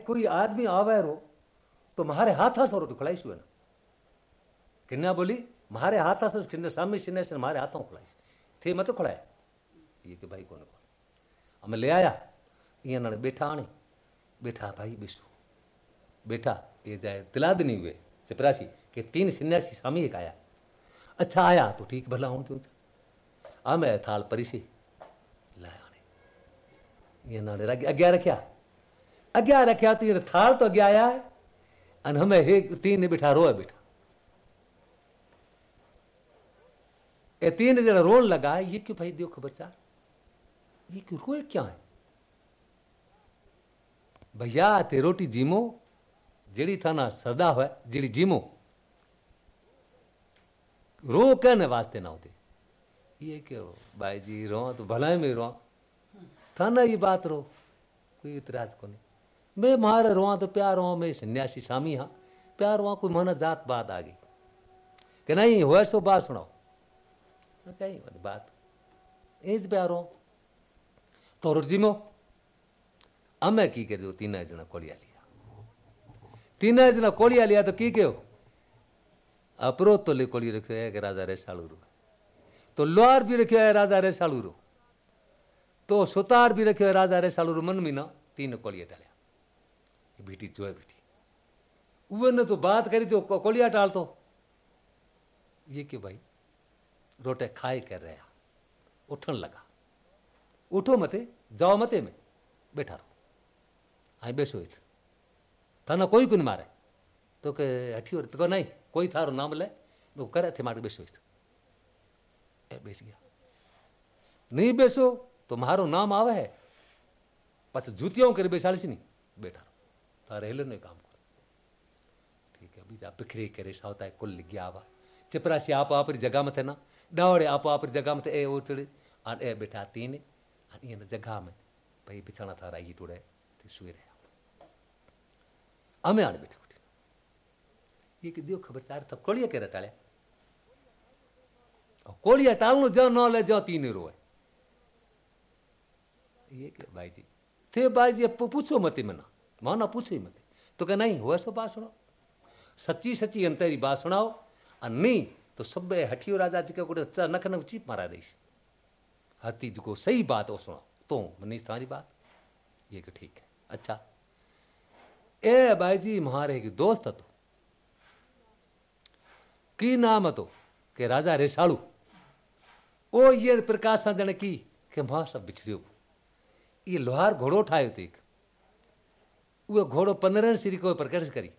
कोई आदमी आवे रो तो मारे हाथा से रोटी खुलाई ना। किन्ना बोली मारे हाथा से किन्ने सामने सिने से मारे हाथों खुलाई थे मत खुलाया ये कि भाई कोने को हमें ले आया ना बैठा आने। बैठा भाई बिस्टू बैठा, ये जाए तिलाद नहीं हुए, चपरासी, के तीन सन्यासी स्वामी एक आया। अच्छा आया तो ठीक भला हूँ क्यों आ मैं थाल परिसी, लाया ये ना अग्ञा रखा अज्ञा रख्या तो यथार्थ तो अज्ञाया है? अन हमें हे तीन बिठा रोए बिठा। ये तीन जरा रोन लगा, ये क्यों भाई दियो खबरचार ये क्यों रोए क्या है? भैया, ते रोटी जीमो, जड़ी थाना सदा हो जड़ी जीमो। रो कहने वास्ते ना होते। ये क्यों? भाई जी रो तो भलाई में रो थाना ये बात रो, कोई इतराज को नहीं मैं मारे रोआ तो प्यार हो मैं सन्यासी स्वामी हाँ प्यार हुआ कोई मन जात बात आ गई कि नहीं हो सो बात सुनाओ कहीं बात एज प्यार हो तो रुजिमो અમે કી કીધું તીના જણા કોળિયા लिया तीना जना कोड़िया लिया तो की क्यों अपरो तो ले कोड़ी रखो है कि राजा रे सालू रो तो लोहार भी रखो है राजा रे सालू रो तो सुतार भी रखो है राजा रे सालू बेटी, जो है बेटी। वो ने तो बात करी तो कोलिया टाल तो। ये कि भाई, रोटे खाए कर रहा उठन लगा। उठो मते, जाओ मते में। बैठा रहो। आई बेसो इत थाना कोई को नहीं मारे। तो के हठी और तो नहीं, कोई थारो नाम ले। तो करे, थे मारे बेसो इत बेस गया। नहीं बेसो तो मारो नाम आवे है। पछ जूतियों करे बेसाड़ी नहीं। बैठा તારે රේලන काम ठीक है बीजा बिखरे करे, सावता है कुल गया आवा। चिपरासी आप आप जगह मत ना, डावड़े आप आप जगह मत ए उठड़े और ए बेटा तीन और ये जगह में, भाई बिछाना था राई टुड़े, ते सुई रहे अमे आड़ बैठे उठे ये कि दियो खबर चार, तब कोड़िया के रटाले और कोड़िया टालनो जो, न ले जो, तीन रोए ये के भाई जी थे भाई जी पूछो मत मना माना पूछे मत। तो कह, नहीं, हुआ सो बात सुनो सच्ची अंतरी बात सुनाओ नहीं तो सब हठियो राजा जी का नख न चीप मारा दईस हती जो सही बात वो सुनो तो मनीष तुम्हारी बात। ये कि ठीक है। अच्छा। ए भाई जी महारे की दोस्त तो की नाम तो के राजा रेसाड़ू ओ ये प्रकाश जने की, के माँ सब बिछड़ियो। ये लोहार घोड़ो ठायो एक। उहो घोड़ो पंद्रहं सिरी को प्रकट करी।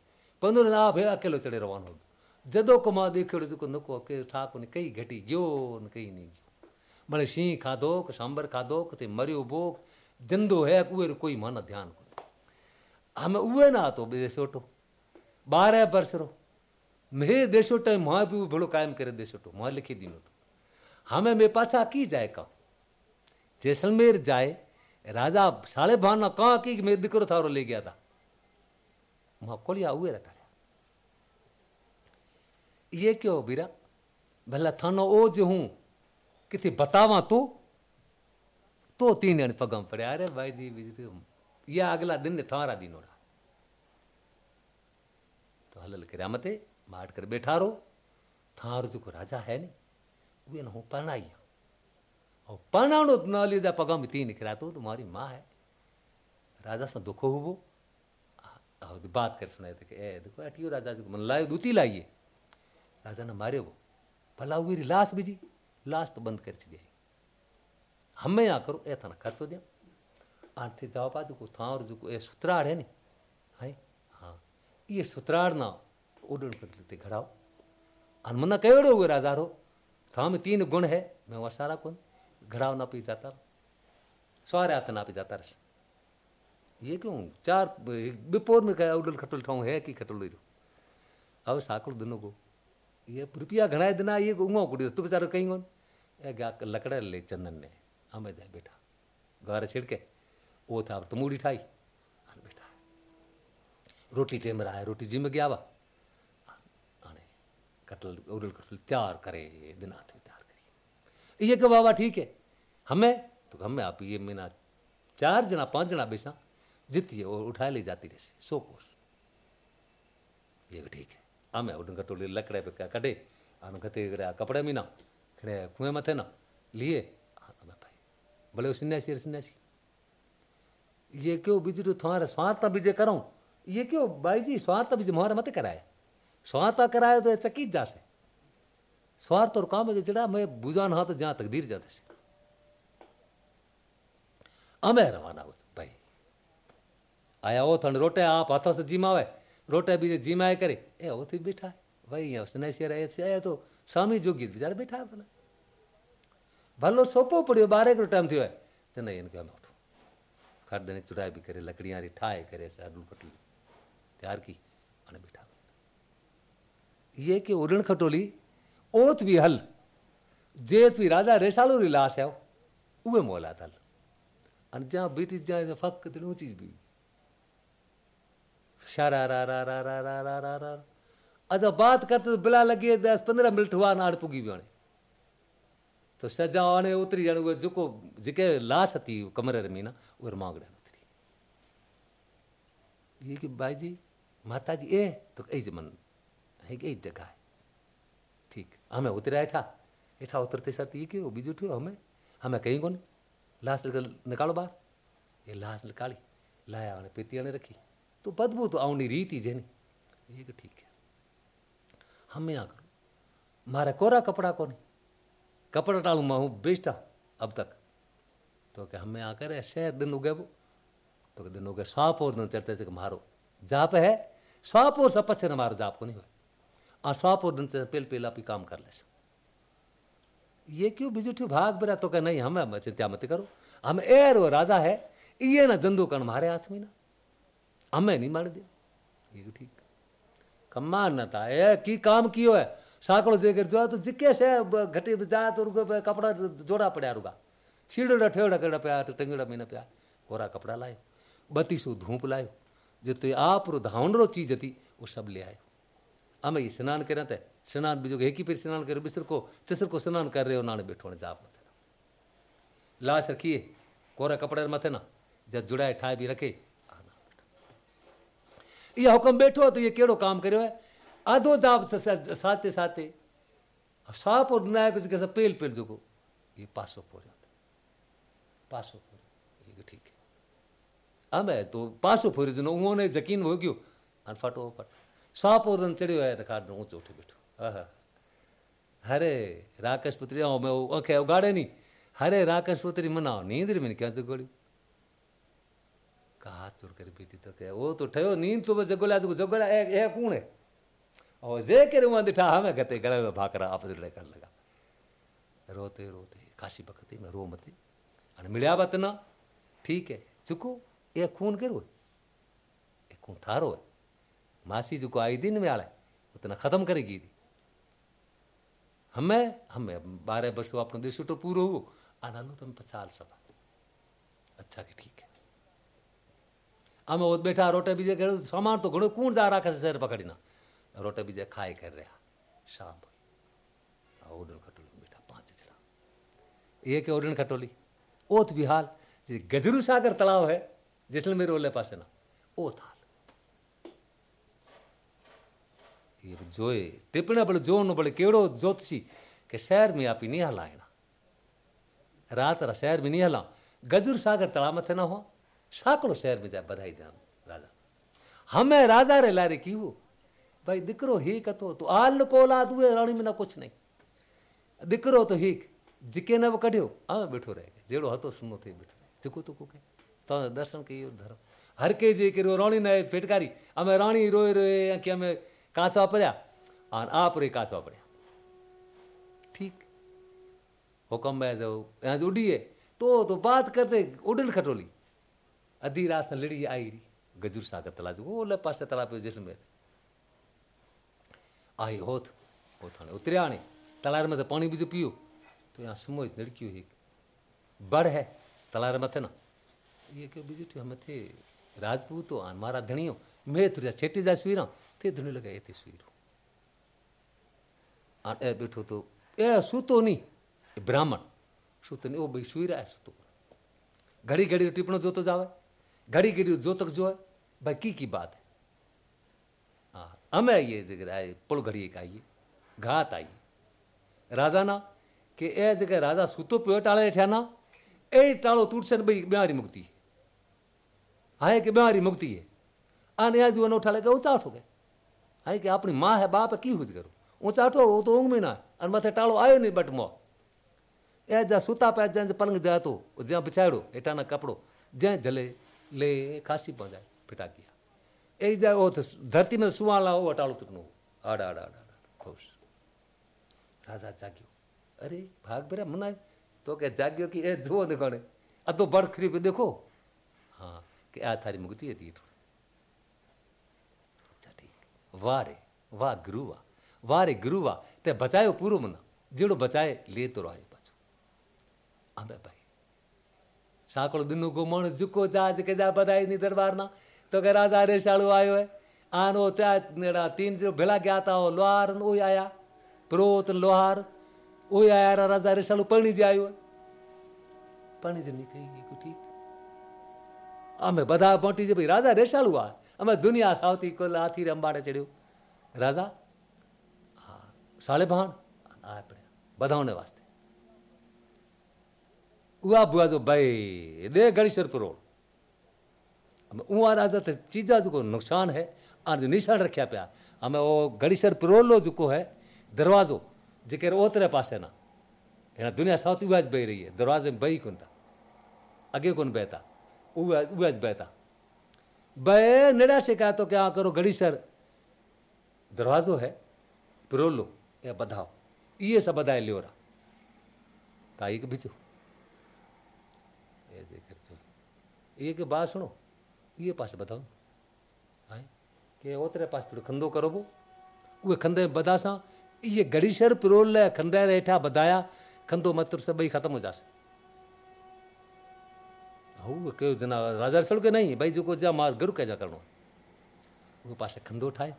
पंद्रहं आ भे अकेलो चढ़े रवानो जदो को माँ देखियो जेको नुको के ठा कोन्हे कई घटी गयो न कई गयो भले शींह खाधो कि सांबर खाधो किथे मरियो बो जंदो है, उहे कोई मन ध्यान कोन्हे हमें उहे ना तो देशोटो बारह वर्ष रो। मैं देशोटो माँ भी भलो कायम करे देशोटो माँ लिखी दीनो तो। हमें मैं पाछा की जाए का जैसलमेर जाए राजा साले बहाना कहा कि मेरे दिक्रो थारो ले गया था। मकोलिया हुए रखा ये क्यों बीरा भला थानो ओ जो हूँ। कि बतावा तू? तो तीन जन पगम पड़े। अरे भाई जी बिजरी यह अगला दिन ने थारा दिन उड़ा तो हलल के रामते मार कर बैठा रो थारो जो को राजा है नहीं। वे ना हो पनाई और पनाणो न ले जा पगम तीन खरा तो तुम्हारी माँ है। राजा से दुख हुबो बात कर सुनाए थे ए, देखो अटियो राजा जी को, मन लायो, दूती लाइए। राजा ने मारे वो। भला हुई लाश बीजी लाश तो बंद कर गई। हमें यहाँ करो, ए, थाना खर्चो दिया। आते जाओ बाजू को था और जो ए, सुतराड़ है नी? है हाँ। ये सुतराड़ ना, उड़न कर लेते घड़ाओ। और मना कहोड़ो हुए राजा रो। था में तीन गुण है, मैं वह सारा कौन। घड़ाओ ना पी जाता सवारे आते ना पी जाता रस। ये क्यों? चार, बिपोर में कहा, उडल खटल ठाऊ, है कि खटल अब साकल दोनों को। ये रुपया घना दिना ये उंगो कुड़ी तू बेचारो कहीं कौन? लकड़ा ले चंदन ने हमें जाए बेटा घर छिड़के, वो था तो मूड़ी ठाई। बेटा रोटी टेम रहा है, रोटी जिम गया वा आने, कटल, उड़ल कटल तैयार करे, दिन आते तैयार करिए ये कहो बाबा ठीक है? हमें? तो हमें आप ये महीना चार जना, पाँच जना बेसा जीती और उठा ले जाती रहे, सो कोस ये ठीक है। आमे उन कटोली लकड़े पे कटे आन गते कपड़े मीना खड़े कुएँ मथे ना, लिए। भाई भले वो सन्यासी ये क्यों बीजू तुम्हारे स्वार्थ बीजे करो? ये क्यों भाई जी स्वार्थ बीजे मोहरे मत कराए? स्वार्थ कराए तो चकी जासे। स्वार्थ और काम जड़ा मैं बुझान हाँ तो जहाँ तकदीर जाते से। અમે રવાના ભાઈ આયા ઓથ અને રોટે આપ હાથો સે જીમાવે રોટે બીજે જીમાય કરી એ હોથી બેઠા ભાઈ અહીંયા સ્નેશિયા રહે છે એ તો સ્વામી જોગી બિચારા બેઠા પેલા ભલો સોપો પડ્યો બારેક ટાઈમ થયો તો નહીં એને કહેવા ઉઠો ખાડદાની ચુરાઈ બી કરે લકડીયારી ઠાય કરે છે અડુલ પટલી ત્યાર કી અને બેઠા ये कि उरण खटोली ओत भी हल जेत भी राजा रेशालू रिलास है वे मोला थल અને જ્યાં બીટી જાય ફક્ત ઊંચી જ બીવી शारा रा रा रा रा रा रा रा रा अच्छा बात करते तो बिला लगी दस पंद्रह मिनट हुआ नाड़ पुगी भी तो सजा आने उतरी जाने वो जो जिके लाश थी कमरे में ना वो मांगड़े उतरी ये कि भाई जी माता जी ए तो ए मन है कि जगह है ठीक हमें उतरे हेठा हेठा उतरते साथ ये कि बीजू ठो हमें हमें कहीं को नहीं लाश निकल निकालो बाहर। ये लाश निकाली लाया उन्हें पीतिया ने रखी। तो बदबू तो आउनी रीति जेनी। एक ठीक है। हम यहाँ करो। मारा कोरा कपड़ा कौन। कपड़ा टालू मैं हूँ, बेचता अब तक। तो कह हमें आ आकर शहर दिन उगे वो। तो दिन उगे स्वाप और दिन चढ़ते से मारो जाप है। स्वाप और सपच से न मारो, जाप को नहीं हुआ और स्वाप और दिन पेल पेला भी काम कर ले सब ये क्यों बिजुठी भाग बेरा तो कह, नहीं, हमें चिंता मत करो। हम एर वो राजा है ये ना धंधो कर हमारे हाथ में ना। हमें नहीं मार दिया। ये ठीक। कमान न था। ए, की काम कियो है? साकड़ो देकर जो तो जिके से घटी जा तो रुको कपड़ा जोड़ा पड़ा रुका शीड़ो ठेड़ा कड़ा पे तो टंगड़ा में पिया। कोरा कपड़ा लायो। बत्तीसो धूप लायो। जिते आप रो धावनरो चीज़ थी वो सब ले आयो। आम स्नान करें तो स्नान बीजो एक ही फिर स्नान करो, बिस्तर को, तीसर को स्नान कर रहे हो नाने बैठो ने जाप मत लाश रखिए, कोरा कपड़े मथे ना, जब जुड़ाए ठाए भी रखे ये हुक्म बैठो तो ये केड़ो काम करो है? आधो जाप साते साते साप और नायक जैसा पेल पेल जो को ये पासो हो जाता। पासो हो ठीक है। अब है तो पासो फोरे जो उन्होंने यकीन हो गयो अनफाटो फट। सौ पोरन चढ़ियो आहे ॾेखारिणो ऊचो उठी बीठो हा हरे राकेश पुत्री ऐं मैं ओके उगाड़े नी हरे राकेश पुत्री मनाओ नींद रे मैंने क्या जगोड़ी कहा चुर कर बेटी तो क्या वो तो ठयो नींद तो जगोला तो जगोला ए ए कौन है और जे करे वहाँ दिठा हमें गते गले में भाकर आप दिले कर लगा रोते रोते काशी बकते में रो मते अन मिलया बतना ठीक है चुको ये खून करो ये खून थारो है मासी जो को आई दिन में आड़े उतना खत्म करेगी थी हमें हमें बारह वर्ष अपनो देश तो पूरो हो आना लो तुम पचाल सब अच्छा के ठीक है અમે ઓત બેઠા રોટે બીજે કર્યું સામાન તો ઘણું કોણ જા રાખે છે શહેર પકડીને રોટે બીજે ખાઈ કરી રહ્યા શામ ઓડણ ખટોલી બેઠા પાંચ જણા एक ओडन खटोली ओत बिहाल गजरू सागर तालाब है जैसलमेर ओले पासे ना ओ था ये जोए टिपणे बड़े जो न बड़े केड़ो ज्योतिषी के शहर में आप नहीं हलाइना रात रा शहर में नहीं हला गजुर सागर तला मथे ना हो साकड़ो शहर में जाए बधाई जान राजा हमें राजा रे लारे की वो भाई दिकरो हीक तो तो आल कोला दुए रानी में ना कुछ नहीं दिकरो तो हीक जिके ने वो कढियो आ बैठो रहे जेड़ो हतो सुनो थे बैठो रहे तो को तो दर्शन के धर्म हर के जे करो रानी ने फेटकारी हमें रानी रोए रोए कि हमें कांस वापऱ्या आणि आपरे कांस वापऱ्या ठीक। हुकम बया जाऊ आज उडी तो तो बात करते उडल खटोली। अधी रास न लड़ी आई री, गजूर सागर तलाज वो ल पासे तला पे जिसम में। आई होत होत ने उतरया तलार में से पानी भी पियो। तो यहाँ समो लड़कियो हुई बड़ है, तलार मथे ना। ये के बीजू हम थे राजपूत हो, आन मारा धणियो। મેં છેટી જાય સ્વીરા તે ધણી લગે એથી સ્વીરું અને એ બેઠું તો એ સૂતો નહીં એ બ્રાહ્મણ સૂતો નહીં ઓ ભાઈ સુઈરા સૂતો ઘડી ઘડી ટીપણો જોતો જ આવે ઘડી ઘડી જોતક જોવે ભાઈ કી કી બાત હા અમે આવીએ પોળ ઘડીએ આવીએ ઘાત આવીએ રાજાના કે એ જગ્યાએ રાજા સૂતો પીવો ટાળે ઠ્યાના એ ટાળો તૂટશે ને ભાઈ બીમારી મુક્તિ હા કે બીમારી મુક્તિ હે આને आज वो उठा लेके ऊँचा उठो गए। हाई कि अपनी माँ है, बाप है, की हुज करो? उठो, वो तो ऊँग में ना और मथे टाळो आयो नहीं बट मो। ए जा सूता पे जंहिं पलंग जातो जंहिं बिछाड़ो हेठां ना कपिड़ो जंहिं जले ले खांसी पहुँचाए फिटाकिया ए जा वो तो धरती में सुवाला हो टाळो तुटनो आड़ा आड़ा आड़ा खुश राजा जागियो। अरे, भाग बेरा मना तो क्या जागियो कि ए, जुओ देखो अधो बड़खरी पे देखो। हाँ कि आ थारी मुक्ति है थी अच्छा ठीक वाह रे वाह गुरु वाह वाह रे गुरु वाह ते बचायो पूरो વારે વા ગુરુવા વારે ગુરુવા તે બચાયો પૂરો મને જેડો બચાય લેતો રહ્યો પાછો આંબે ભાઈ સાંકળો દિનનું ગોમણ ઝૂકો જાજ કે જા બધાયની દરબારના તો કે રાજા રે શાળો આવ્યો હે આનો ત્યાં તીન ભેલા ગયા હતા લોહાર ઓય આયા પ્રોત લોહાર ઓય આયા રાજા રે શાળો પરણીજી આવ્યો પરણીજી નીકળી ગઈ ઠીક અમે બધા પહોંચી જાય ભાઈ રાજા રેશાળુ આ અમે દુનિયા સાવતી કોલ હાથી અંબાડે ચડ્યું રાજા હા સાળે ભાણ આ આપણે બધાઓને વાસ્તે उहा बुआ जो भाई दे गणेश्वर परोड़ उहा राजा तो चीजा जो नुकसान है और जो निशान रखा पिया हमें वो गणेश्वर परोड़ लो जो है दरवाजो जेकर ओतरे पासे ना हिन दुनिया साउथ उहा बही रही है दरवाजे में बही कोन था अगे कोन बहता उहा उहा बहता बे निड़ा शिकायत तो क्या करो गणेश्वर दरवाजो है परोड़ लो, या बधाओ। ये सब बधाए लियो रहा काई के बिचो। ये देख तो ये के बात सुनो, ये पास बताओ हाय के ओतरे पास थोड़ो खंदो करो वो उहे खंदे बधा सां इहे गड़ीशर पिरोल खंदे हेठां बधाया। खंदो मत्र सभई ख़तमु हो जासे। हू जना, राजा सड़ के नहीं, भाई जेको जा माँ गुरु कजा करिणो उहे पासे खंदो ठाहे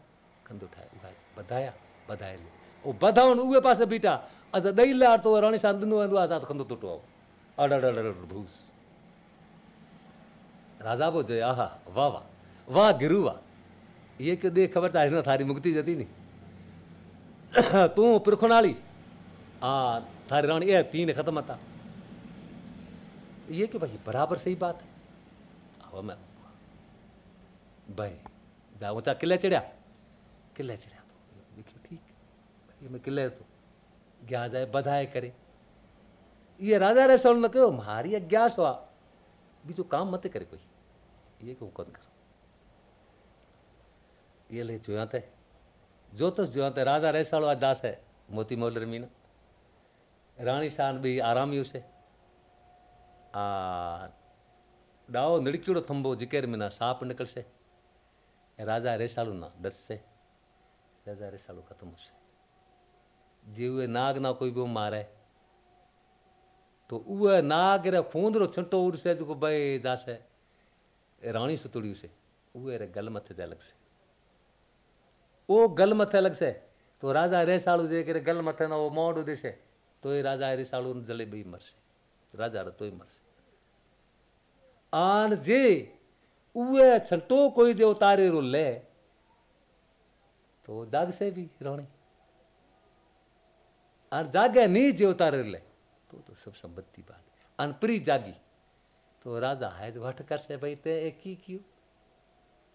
खंदो ठाहे उहा बधाया, बधाए ले। ओ बधाउन उहे पासे बीठा असां ॾेई लार तो राणी सां दिनो वेंदो आहे त खंदो टुटो आहे अड़ अड़ भूस। राजा बो जो आहा, वाह वाह वाह, गिरू, वाह। ये क्यों दे खबर था हिन थारी, मुक्ति जती नी तू पिरखुनाली हाँ थारी रानी, ए, तीन खत्म था ये कि भाई, बराबर सही बात है। अब मैं भाई जा ऊँचा किले चढ़िया किले चढ़िया तो। देखियो, ठीक। ये मैं किले तो गया जाए बधाए करे। ये राजा रे न कयो मारी अज्ञास हुआ बीजो काम मत करे कोई। ये क्यों कौन करो? ये ले जोया ते। जोतस जोया ते, राजा आज दास है, मोती मोल रमीना रानी शान भी आराम से आ डाओ निड़कीड़ो थंबो जिकेर में ना सांप निकलसे राजा रेसाड़ू ना डस से राजा रेसाड़ू खत्म हो से जीवे नाग ना कोई भी मारे तो उहे नाग रे खून रो छंटो उड़से जेको भई दासे राणी सुतुड़ियूं से उहे रे गल मथे ते लगसे ओ गल मथे लगसे तो राजा रेसाड़ू जे करे गल मथे ना वो मोड़ दिसे तो ये राजा रेसाड़ू जले बई मरसे राजा रे तो ही मरसे। आन जे, उहे छंटो कोई जे उतारे रो ले तो जाग से भी राणी। और जागे नहीं जे उतारे ले तो तो सब संपत्ति बात। अनप्री जागी तो राजा है जो हट कर से भाई, ते एक ही क्यों?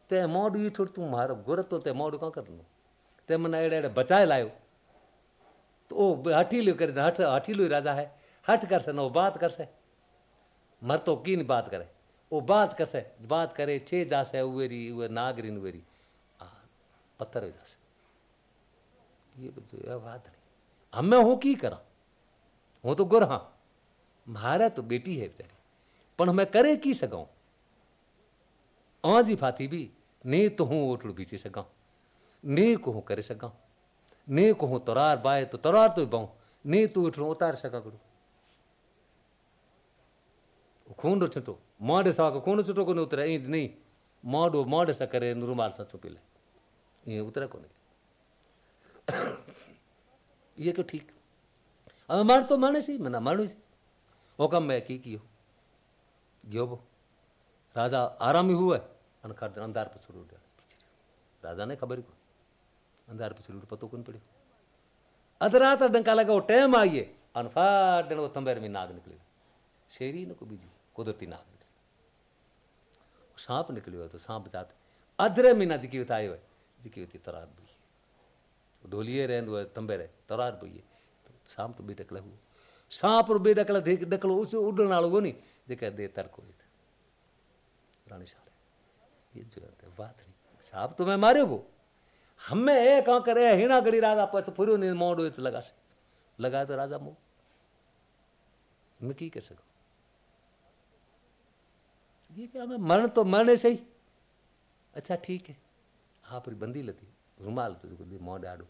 ते मोड़ ई छोड़ तू मारो गुर तो ते मोड़ कहाँ कर लो ते मन एड़े एड़े बचाए लायो। तो ओ हठीलो करे, हठ हठीलो राजा है हट कर से, ना वो बात कर से। मर तो की नहीं बात करे। वो बात कर से, बात करे, छे जासे उवेरी उवे नागरी उवेरी आ, पत्थर हो जासे। ये बच्चों यह बात नहीं। हमें हूँ की करा? हूँ तो गुर हाँ। मारे तो बेटी है बेचारी। पण मैं करे की सघूं आजी फाती भी, ने तो हूँ ओटड़ बीचे सघां ने को हूँ करे सघां ने को हूँ तरार बाए तो तरार तो बाऊं। ने तू उठो उतार सघां कड़ो खून छटो तो साको सवा छटो कोन उतर ऐं नहीं माडो माड सा करे रुमाल सा चुपिले ये उतर कोन ये क्यों ठीक अब मार तो माने सी मना मानो सी वो कम मैं की कियो गयो वो राजा आराम ही हुआ अन खाड़ अंधार पर छोड़ राजा ने खबर को अंधार पर छोड़ पतो कोन पड़ियो अधरात डंका का वो टाइम आइए अनफार दिन वो तंबेर में नाग निकले शेरी ने को बीजी कुदरती नाग निकली सांप निकलियो तो सांप जात अधरे महीना जिकी हुई आयो है, जिकी हुई तरार बुई ढोलिए रहंदो है थंभे रहे, तरार बुई तो सांप तो बी डकला हुओ सांप और बे डकला डकलो उस उडण वालो कोनी जेके दे तरको रानी सारे, ये जो है बात नहीं। सांप तो मैं मारियो वो। हमें ए कहाँ करे हिना गड़ी राजा पछ फुरियो नहीं मोड़ तो लगा से। लगा तो राजा मुँह मैं की कर सकूँ? ये क्या मैं मरण तो मरने से ही। अच्छा ठीक है। हाँ पर बंदी लती, रुमाल तो दी मोड़ आड़ो।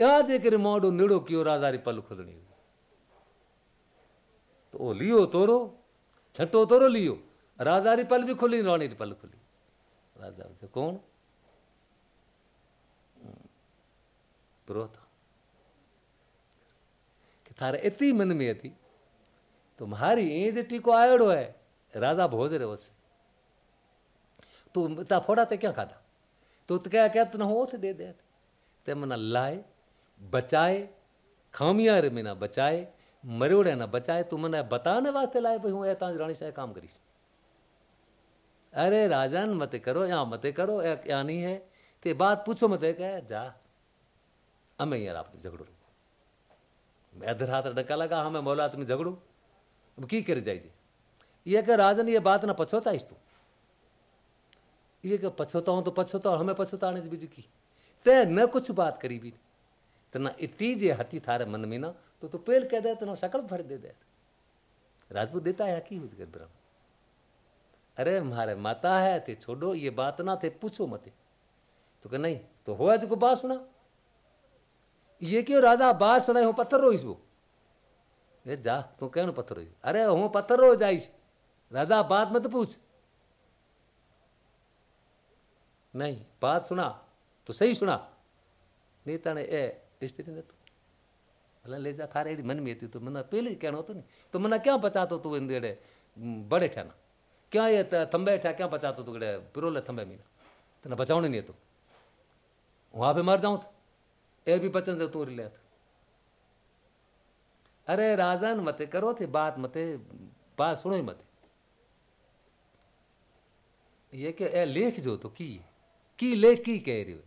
यहाँ जे करे मोड़ो निड़ो क्यों राजा री पल खुदनी तो ओ लियो तोरो छठो तोरो लियो। राजा री पल भी खुली, रानी री पल खुली। राजा से कौन? प्रो था कि थारे इतनी मन में थी तो मारी ए जेटी को आयोड़ो है। राजा भोज रहे बस तू ता फोड़ा ते क्या खादा तू तो क्या क्या तुम ओथ दे दे ते मना लाए, बचाए, खामिया रे मिना बचाए, मरोड़े ना बचाए, तू मना बताने वास्ते लाए भाई, हूँ ताज रानी से काम करी अरे राजन, मत करो, यहाँ मत करो या नहीं है। ते बात पूछो मत, कह, जा। हमें यार आप झगड़ो। मैं अधर हाथ डका लगा हाँ, हमें मौला तुम्हें झगड़ो। की कर जाइए ये राजन ये बात ना पछोता इस तू। ये कि पछोता हूँ तो पछोता और हमें पछोताने बीजी की। ते न कुछ बात करी भी तो ना इतनी जे हती थारे मन में ना तो तू पेल कह दे तो ना शकल भर दे दे। राजपूत देता है की हुई ब्रह्म अरे, मारे माता है, ते छोड़ो, ये बात ना थे पूछो मत। तो कि नहीं तो हो जो बात सुना। ये क्यों राजा बात सुने हूँ पत्थर रोईस वो? ये जा, तू कहनो पत्थर रोई अरे, हूँ पत्थर रो जाइस राजा, बात मत पूछ। नहीं, बात सुना तो सही सुना। नहीं तने, ए स्थिति ने तू भला ले जा, थारे मन में थी तो मना पहले कहना तो नहीं तो मना क्या बचातो तू इन बड़े ठहना क्या ये थंबे ठा, क्या बचातो तू गड़े पिरोले थंबे मीना? तना बचाने नहीं तो। वहाँ पे मर जाऊँ तो? ए भी बचन से तोड़ लिया अरे राजन मते करो थे, बात मते, बात सुनो ही मते। ये के ए, लेख जो तो की की लेख की कह रही हो?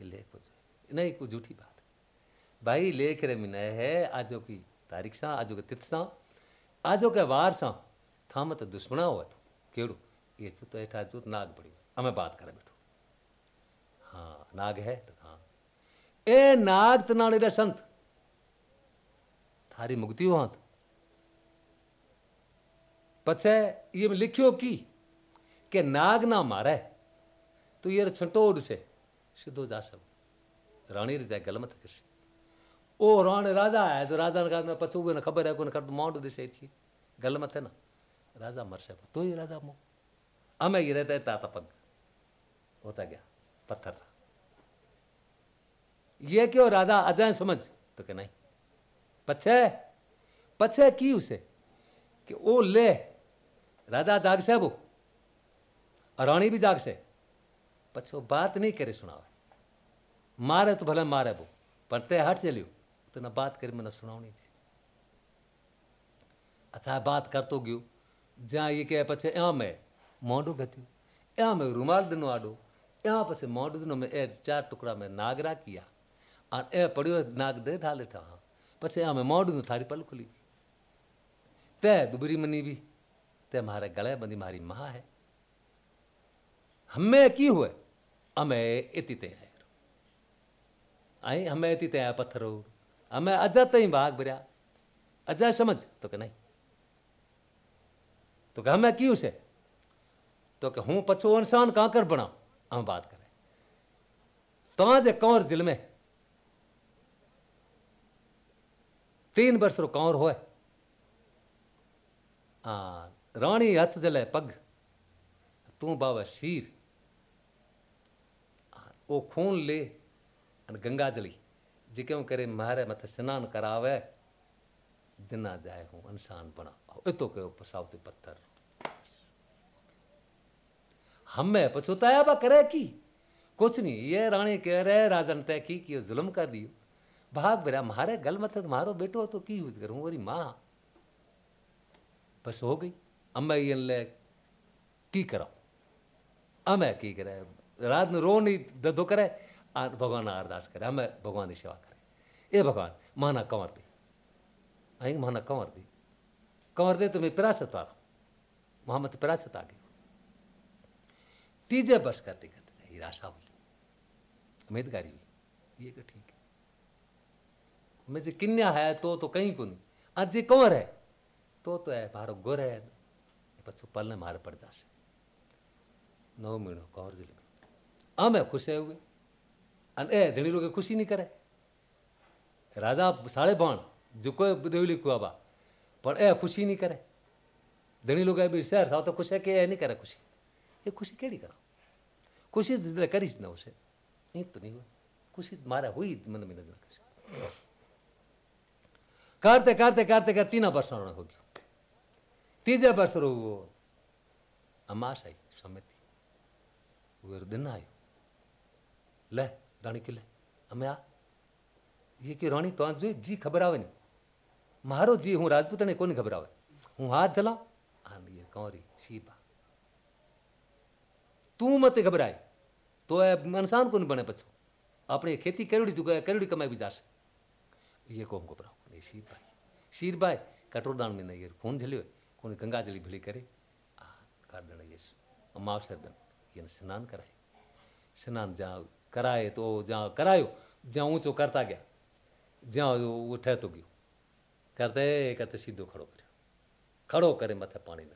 ये लेख हो। जो नहीं कोई झूठी बात भाई, लेख रे मिने है, आजो की तारीख सा, आजो के तिथ सा, आजो के वार सा। था मत दुश्मना हुआ तो। केड़ो? ये तो तो एठा जो नाग पड़ी हमें बात करे बैठो। हाँ नाग है तो हाँ ए, नाग तनाणी रे संत, थारी मुक्ति हो हाथ। पछे, ये लिखियो की? के नाग ना मारे तो ये छंटोड़ से सीधो जा सब रानी री जाए गलमत कृषि ओ राण राजा है, जो राजा ने पछू ने खबर है को खट माउंट दिसे थी गलमत है ना? राजा मर से तो ही राजा मो हमें ये रहता है ताता पग होता गया, पत्थर ये क्यों राजा अजय समझ? तो क्या नहीं, पछे पछे की उसे? कि, ओ ले, राजा जाग से અરાણી બી જાગશે પછી વાત નહીં કરી સુણાવે મારે તો ભલે મારે બહુ પણ તે હાથ ચલ્યું તને વાત કરી મને સુણાવણી છે અચ્છા વાત કરતો ગયો જ્યાં એ કહે પછી એમ મેં મોઢું ગત્યું એમ મેં રૂમાલ દનું આડું એમાં પછી મોઢું મેં એ ચાર ટુકડા મેં નાગ રાખ્યા અને એ પડ્યો નાગ દે ઢાલે ઠા પછી અમે મોઢું થારી પલ ખુલી તે દુબરી મની બી તે મારે ગળે બંધી મારી મા હે हमें की हुए? हमें इति ते आई हमें इति ते आया पत्थरो हमें अजा तई भाग भरिया अजा समझ? तो के नहीं। तो हमें की उसे तो कि हूँ पछो इंसान कहाँ कर बना हम बात करें। तो जे कंवर जिल में तीन वर्ष रो कंवर होए। हाँ रानी हथ जले पग। तू बाबा शीर। ओ खून ले અને ગંગાજળી જે કેમ કરે મારે મથે સ્નાન કરાવે જના જાય હું ઇન્સાન બના એ તો કયો પસાવતી પથ્થર हमें पछुताया बा करे की कुछ नहीं ये रानी कह रहे राजन तय की कि जुल्म कर दियो भाग बेरा मारे गल मत मारो बेटो तो की यूज करूं वरी मां बस हो गई अम्मा ये ले की करो अमे की करे रात में रो नहीं ददो करे, आ, भगवान अरदास करे, हमें भगवान की सेवा करे। ए भगवान, माना कंवर दी। आई माना कंवर दी। कंवर दे तुम्हें पिरासत वालो। मोहम्मद पिरासत आ गई। तीजे वर्ष करते करते जाए आशा हुई उम्मीदगारी हुई, ये तो ठीक है। मैं जे किन्या है तो तो कहीं को नहीं। आज जे कंवर है तो तो है मारो गुर है। पछो पल मारे पड़ जासे નવ મહિનો કવરજી અમે ખુશ हुए અને એ ધણી લોકો ખુશી નહીં કરે રાજા સાડે પણ જો કોઈ દેવલી કુઆબા પણ એ ખુશી નહીં કરે ધણી લોકો બી શહેર સાવ તો ખુશ કે એ નહીં કરે ખુશી એ ખુશી કેડી કરો ખુશી કરી જ ન હશે એ તો નહીં હોય ખુશી મારે હુઈ મને મને ન કરશે करते करते करते करते तीन वर्ष हो गयो तीजे वर्ष रो अमास आई समिति दिन લે રાણીકી લે અમે આ એ કે રાણી તો જોઈએ જી ખબર આવે ને મારો જી હું રાજપૂતને કોને ખબર આવે હું હાથ જલાવ આ કૌરી શીબા તું મતે ગભરાય તો એ ઇન્સાન કોને બને પછી આપણે ખેતી કરડી ચૂક્યા કરડી કમાઈ બી જશે એ કોમ ગભરાવ ને શીરભાઈ શીરભાઈ કઠોરદાન મેં નહીં ખૂન જલ્યો કોને ગંગાજલી ભલી કરે આ કાઢ દણ યેસુ અમાવસર દણ એને સ્નાન કરાય સ્નાન જ્યાં स्नान कराए स्नान जहाँ कराए तो जहाँ करायो जहाँ ऊंचो करता गया जहाँ वो ठहतो गयो करते करते सीधो खड़ो કર્યો ખડો કરે માથે પાણી નો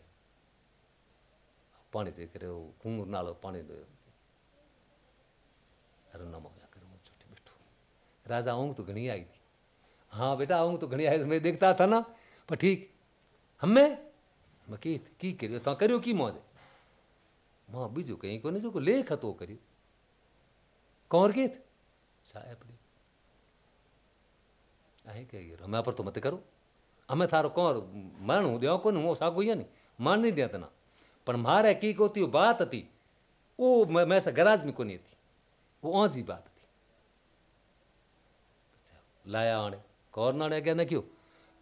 પાણી તે કર્યો કુંર નાળો પાણી દો अरे नमो या कर मुझ छोटे बैठो राजा ऊँग तो घनी आई थी हाँ बेटा ऊँग तो घनी आई मैं देखता था ना पर ठीक हमें मैं की की करियो तो करियो की मौज માં બીજું કંઈ કોને જો લેખ હતો કર્યું કોર ગીત સાહેબ અહીં કે રમ્યા પર તો મત કરું અમે થારો કોર મરણ હું દેવા કોને હું સાગુ ને મણ નહીં દેતા ના પણ મારે કી કોતી बात હતી वो मैं से गराज में कोनी थी वो ओजी बात थी लाया आने कौरनाणे अॻियां न कयो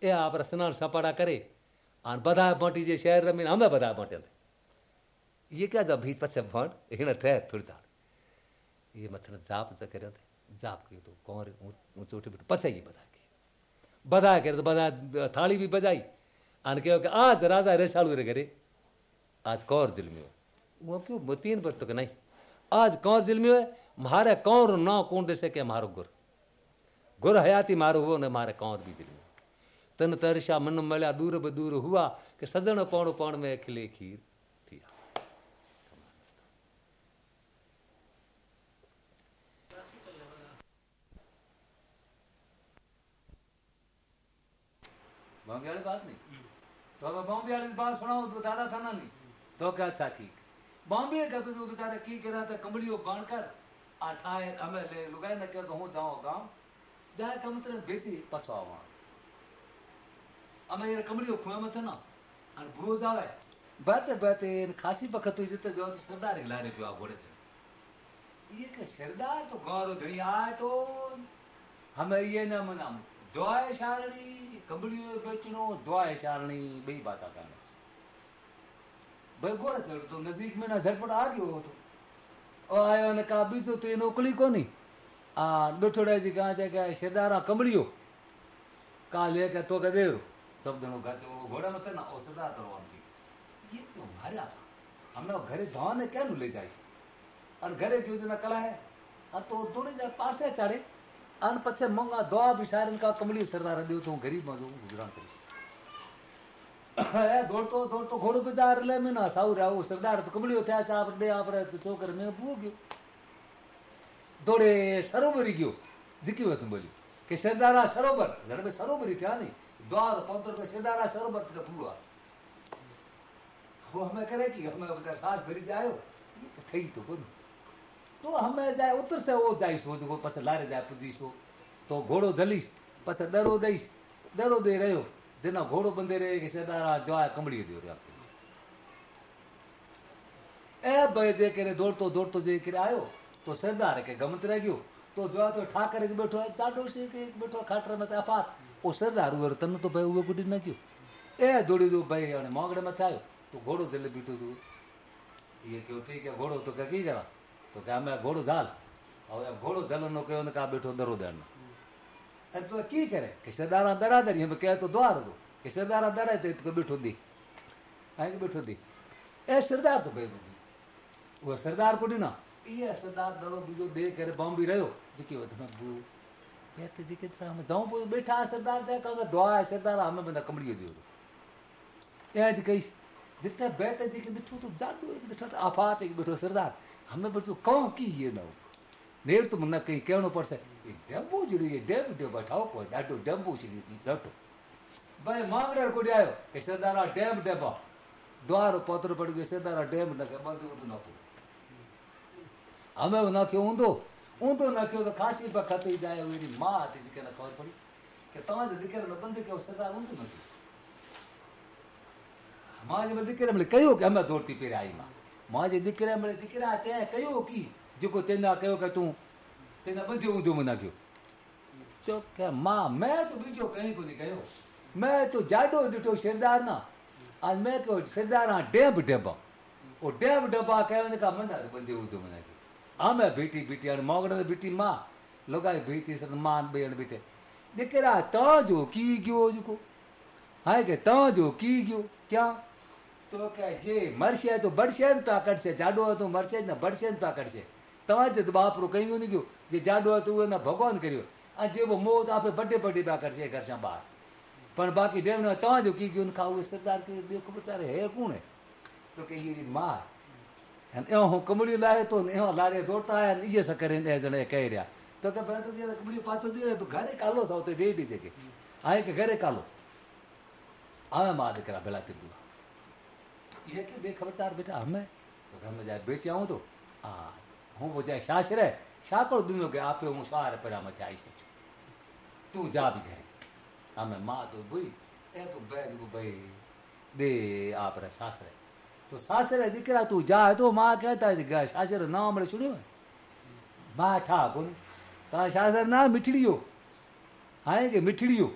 ए आप स्नान सपाड़ा करे आन बधा बांटी जे शहर में हमें बधा बांटिया ये क्या जब बीच पछे भण हिन ठह थोड़ी ताड़ ये मथन जाप ज करे जाप कयो तो कौर ऊंचो उठी पछे ये बधा के बधा करे तो बधा, थाली भी बजाई। आन के कि आज राजा रेशालू रे घरे, आज कौर जुलमियो वो क्यों तीन पर तो नहीं। आज कौर जुलमियो है, मारे कौर ना कौन दे के, मारो गुर। गुर हयाती मारो हुओ ने मारे कौर भी जुलमियो तन तरशा मन मलिया, दूर ब दूर हुआ, कि सजन पौण पौण में खिले खीर। बाउंड्री वाली बात नहीं। तो अगर बाउंड्री वाली बात सुनाओ तो बताता था ना नहीं। तो क्या अच्छा ठीक। बाउंड्री कहते तो बेचारा की कह रहा था कमड़ियों बाँध कर, आठाए हमें लुगाए न क्या, कहूँ, जाओ, गाँव। जाए तो कम तरह बेची पछवा वहाँ। हमें ये कमड़ियों खुआ में ना, और भूल जा रहा है बात बाते खासी इज़्ज़त तो जो तो सरदार हिला रे पियो घोड़े से। ये के सरदार तो गौरव धनी आए तो हमें ये ना मना है शारणी કબડીઓ દ્વાય ચારણી બે બાતા કાઢે. ભાઈ ઘોડે ચડતો નજીકમાં ના ઝટપટ આવ્યો હતો. આવ્યો ને કાબી તો એ નોકલી કોની? આ ડોઠોડાજી કાં છે કે શેદારા કમળીઓ કા લે કે તો કે દેરો શબ્દનો ગાતો ઘોડામાં તો ના ઓસરદાર કરવાનું કે મારે હમણાં ઘરે ધોવાને કેનું લઈ જાય છે? અને ઘરે ગયું છે કલા હે આ તો થોડી પાસે ચાડે चढ़े अन पछे मंगा दवा बिसारन का कमली सरदार देव तो गरीब में जो गुजरान करी ए दौड़तो दौड़तो घोड़ो बाजार ले में ना साउ राव सरदार तो कमली था चाप दे आप रे तो चोकर में बू गयो दौड़े सरोवरी गयो जिकी हो तुम बोली કે સરદારા સરોવર જડબે સરોવરી થયા નહીં द्वार पंद्रह पे सिदारा सरोवर का पूरा वो हमें करे कि हमें बता सांस भरी जायो थई तो कोन તો હમે જાય ઉતરશે ઓ જઈશ હોજો પછી લારે જાય પૂજીશું તો ઘોડો જલીશ પછી દરો દઈશ દરો દઈ રહ્યો જેના ઘોડો બંધે રહે કે સદારા જોયા કમળી દો રે એ ભાઈ જે કરે દોડતો દોડતો જે કરે આવ્યો તો સરદાર કે ગમત રહી ગયો તો જોયા તો ઠાકરે બેઠો ચાડો છે કે બેઠો ખાટરામાં આફાત ઓ સરદાર ઉભો તને તો ભાઈ ઉભો ગુડી નાખ્યો એ દોડી દો ભાઈ અને મોગડે માં થયો તો ઘોડો જલે બીટું તું એ કહ્યું ઠીક ઘોડો તો કઈ જવા તો કે અમે ઘોડો ઝાલ હવે ઘોડો ઝાલનો કહ્યો ને કે આ બેઠો દરોદારનો અરે તો કી કરે કે સરદારા દરાદરી એમ કહે તો દ્વાર હતું કે સરદારા દરાય તો બેઠો દી હા કે બેઠો દી એ સરદાર તો ભાઈ બધી वो सरदार कोटी ना ये सरदार दड़ो बीजो दे करे बॉम्बे रहो जेके वधना बू कहते जेके तरह हम जाऊं पो बैठा सरदार दे कहंगा दुआ सरदार हमें बंदा कमड़ी दियो ए आज कही जितने बैठे जेके दिठो तो जाडो एक दिठो तो आफात एक बैठो सरदार हमें बैठो कहूं की ये ना नेर तो मना कहीं कहनो पड़से ये डेम्बो जड़ी ये डेम डेम बैठाओ को डाडो डेम्बो सी लटो भाई मांगड़े कोडी आयो के सरदार डेम डेबा द्वार पत्र पड़ गयो सरदार डेम न के बंद उठ न અમે નાખ્યો ઊંધો ઊંધો નાખ્યો તો ખાંસી પર ખાતી જાય એવી માં હતી દીકરાને ખબર પડી કે તમારે દીકરાને બંધ કેવું સરદાર ઊંધું નથી માજે દીકરા મળે કહ્યું કે અમે દોડતી પહેર્યા આઈમાં માજે દીકરા મળે દીકરા ત્યાં કહ્યું કે જેકો તેના કહ્યું કે તું તેને બધે ઊંધું માં નાખ્યો તો કે માં મેં તો બીજો કઈ કોઈ કહ્યો મેં તો જાડો દીઠો સરદાર ના આજ મેં કહ્યું સરદાર ડેબ ડબ્બા ઓ ડેબ ડબ્બા કહ્યો ને કા મંદા બંધે ઊંધું માં નાખ્યું આમે ભીટી ભીટી અને મોગડા ભીટી માં લોગાય ભીટી સત માન બેન ભીટે દીકરા તા જો કી ગયો જકો હા કે તા જો કી ગયો ક્યાં તો કે જે મરશે તો બળશે ને પાકડશે જાડો હતો મરશે ને બળશે ને પાકડશે તમારે જ બાપરું કહ્યું નહીં ગયું. જે જાડો હતું એને ભગવાન કર્યો. આ જેવો મોત આપે બડે બડે બા કરશે ઘરસા બહાર. પણ બાકી ડેમને ને તા જો કી ગયું ખાવું સરદાર કે બે ખબર તારે હે કોણ તો કે એ માર. અને એમાં હું કમળિયું લાવે તો એવા લારે દોડતા આવ્યા ને એ સકરે એ જણે કહી રહ્યા. તો કે પરંતુ તો કમળિયું પાછો દે તો ઘરે કાલો સાવ તો રેડી છે કે હા કે ઘરે કાલો. આવે મા દીકરા ભેલા ये तो बेखबरदार बेटा हम तो घर जाए बेच आऊँ तो? हाँ। आ हूँ वो जाए शासर है। शाकर दुनिया के आप सार पर हम जाए तू जा भी जाए। हमें माँ तो बुई ए तो बैज को भाई दे आप रहे सासर है। तो सासर है दिख रहा तू जा तो माँ कहता है सासर नाम बड़े सुने हुए माँ ठा कौन ता सासर ना मिठड़ी हो आए मिठड़ी हो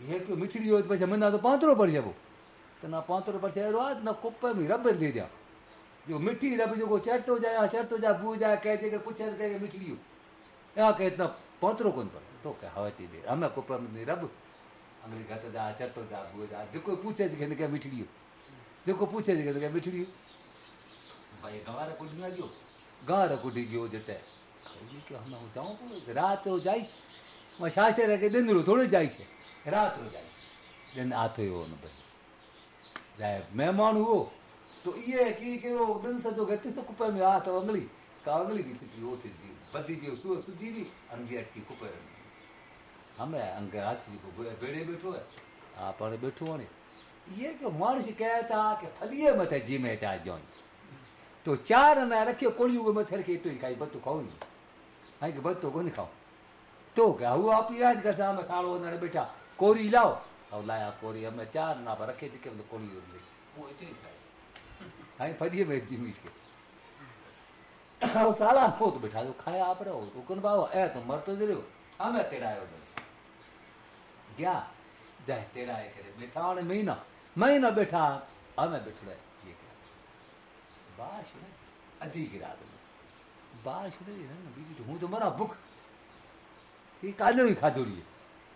ये क्यों मिठड़ी तो तो हो तो पैसे मना तो पांतरो पड़ जाबो તો ના પાંચ રૂಪಾಯಿ રોજ ના કુપ્પર में रब बदली दिया जो मिट्टी रब जो को चढ़तो जाए चढ़तो जाए पूछ जाए कहते कि पूछे कहे मिटलियो यहाँ कहे इतना पौतरो कौन पर तो क्या हवाती दे हमें कुप्पा में रब अंग्रेज कहते जा चढ़तो जा बू जा जो कोई पूछे कहने क्या मिटलियो जो कोई पूछे कहने क्या मिटलियो भाई गवार कुछ ना लियो गार कुटी गयो जते કે હમણાં હું જાઉં પણ રાત રો જાય સાસે રહે કે દિન થોડું જાય છે રાત રો જાય દિન આ થયો એવો ભાઈ जाए। मेहमान हुओ। तो इहे की कहिड़ो उन्हनि सॼो गति त कुप में हा त अंगली का अंगली बि थी उहो थी बधी पियो सूअ सुजी बि अंगी अटकी कुप में हमें अंग हाथी को बेड़े बैठो है। हाँ पाण बैठो हाणे इहे की माण्हू कहे था की फदीअ मथे जी में था जोन। तो चार न रखियो कोड़ियूं उहे मथे रखी तूं खाई बतू खाऊं हाणे की बतू कोन खाऊं। तो क्या हुआ, आप याद कर साम साड़ो अंदर बैठा। कोरी लाओ। लाया कोरी हमें चार ना रखे थे के कोणी उरली वो इतनी हाई फदिए में जी मिस के। साला को तो बैठा जो खाया आप रहो। तो उकन बाबा ए तो जरियो हमें तेरा आयो जस क्या? जाए करे। बैठा और महीना। महीना बैठा। हमें बैठड़े ये क्या? बाश रे। अधी गिरा दो बाश रे ना बीजी तो हूँ तो मरा भूख। ये कालो ही खादोरी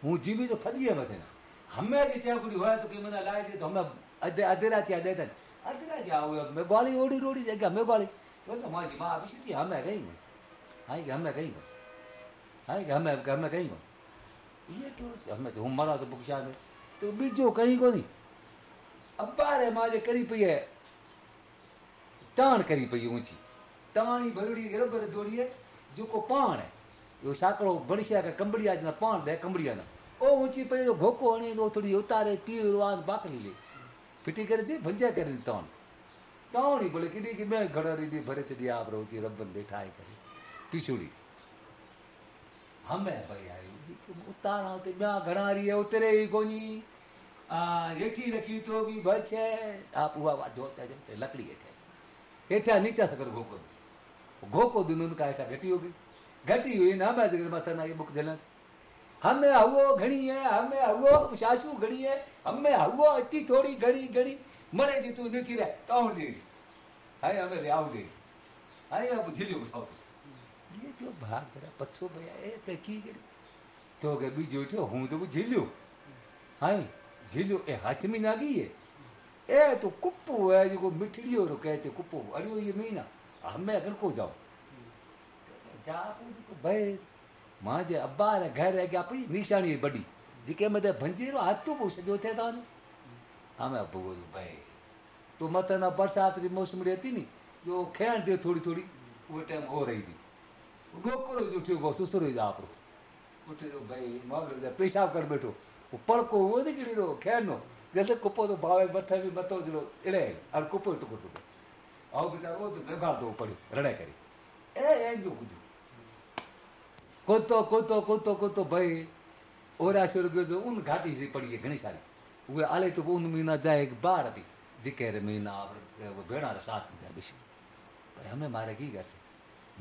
हूँ। जीवी तो फदिए मथे ना। हमें त्यागुड़ी हो तो कहीं मना लाए तो हमें अधे अधे रात याद देता अधे रात आओ मैं गोली ओडी रोड़ी जगह हमें गोली तो माँ जी माँ अभी थी हमें कहीं हो हाँ कि हमें कहीं हो हाँ कि हमें हमें कहीं हो ये तो हमें तो मरा तो बुक शाद तो बीजो कहीं को नहीं अब्बा रे माँ जे करी पई है ताण करी पई ऊँची ताणी भरड़ी बराबर दौड़ी है जो को पाण है यो साकड़ो बणिशा कर कंबड़िया जना पाण दे कंबड़िया ना ओ ऊँची पर जो घोको अणी दो थोड़ी उतारे पी रुआ बाकली ले पिटी कर जे भंजा कर तोन तोनी बोले किडी कि मैं घड़री दी भरे छडी आप रहो जी रब्बन बैठा है करी पिछुड़ी हमें भाई आई उतारा ते मैं घड़ारी है उतरे ही कोनी आ जेठी रखी तो भी बचे आप हुआ बात जोते जमते लकड़ी है कहे एठा नीचा सकर घोको घोको दुनुन का एठा घटी होगी घटी हुई ना मैं जगह माता ना ये बुक जलन હમે હવો ઘણીએ હમે હવો સાસુ ઘણીએ અમે હવો અતિ થોડી ઘડી ઘડી. મળે જીતું નથી રે તો આવડી હાય, અમે રે આવડી હાય બુદ્ધિ જેવું સાવતું એટલો ભાગ પચ્છો ભાઈ એ કી ગયું? તો કે બીજું છે હું તો ઝીલ્યું હાય ઝીલ્યું એ હાથમી નાગીએ એ. તો કુપ્પુ હોય, જો મીઠડીઓ રો કહે કુપ્પુ. અડ્યો એ મહિના અમે આગળ કો જાઓ. જા ભાઈ भाई माँ जे घर क्या अपनी निशानी बड़ी जेके मथे भंजीरो हाथ तो बो सजो थे हमें अब्बू भाई तो मत ना बरसात री मौसम री नी, जो खेण थी थोड़ी थोड़ी वो टाइम हो रही थी। गोकरो जो ठियो गो सुसरो जा आपरो उठे तो भाई मगर पेशाब कर बैठो। वो पड़को वो नहीं रो खेण नो जैसे कुपो तो भावे मथे भी मतो जरो इड़े और कुपो टुको टुको आओ बेचारो वो तो बेगार दो पड़ो रड़े करी। ए ए जो कुछ कोतो कोतो कोतो कोतो भाई। ओरा शुरू गयो जो उन घाटी से पड़ी है घणी सारी। वो आले तो उन महीना जाए बाढ़ थी जिकेर महीना भेड़ा साथ में बेसी भाई हमें मारे की कर से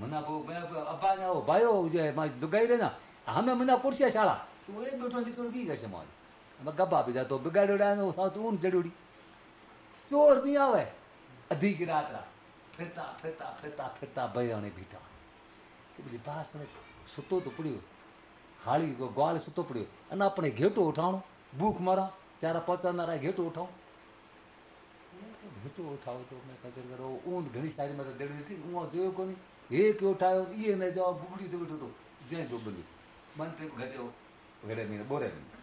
मना वो अब्बा ने वो भायो जे माँ दुगाई रे ना, हमें मना कुर्सिया शाला। तू ए बैठो जी की कर से मोर? मैं गब्बा भी जा तो बिगाड़ो डा नो साथ ऊन जड़ूड़ी। चोर नहीं आवे। अधिक रात रा। फिरता फिरता फिरता फिरता बयाने बीठा કે બધી બાસ સુતો તો પડ્યો હાળી ગ્વાલ સુતો પડ્યો અને આપણે ઘેટો ઉઠાણો ભૂખ મારા ચારા પચાનારા ઘેટો ઉઠાવો ઘેટો ઉઠાવો તો મેં કદર કરો ઊંઘ ઘણી સારી મારે દેડી હતી હું જોયો કોની એક ઉઠાયો એ ને જવા બુગડી તો બેઠો તો જ્યાં જો બંધુ મન તે ઘટ્યો ઘડે મીને બોરે મીને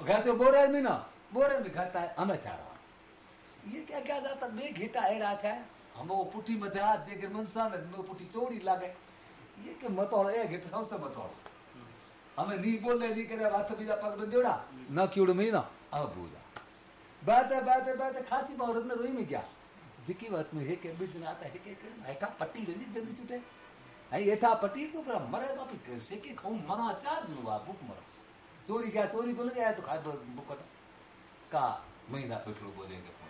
घाते बोरे में ना बोरे में घाता है हमें चारा ये क्या क्या जाता बे घीटा एड़ा था हम पुटी हाथ जे के मनसा ने नो पुटी चोड़ी लागे। ये के मतोड़ ए घीट सबसे मतोड़ हमें नी बोले नी करे बात बीजा पग बंदेड़ा। ना क्यूड़ में ना। अब बूजा बात है बात है बात है खासी औरत ने रोई में क्या? जिकी बात में है के बीच ना आता है के के हेठा पट्टी रहनी जल्दी छूटे। आई हेठा पट्टी तो पर मरे तो भी से के खाऊं मना चार नुआ भूख मरो। चोरी क्या चोरी को लगे तो खाए बुकट का महीना पेट्रोल बोलेंगे। फ़ोन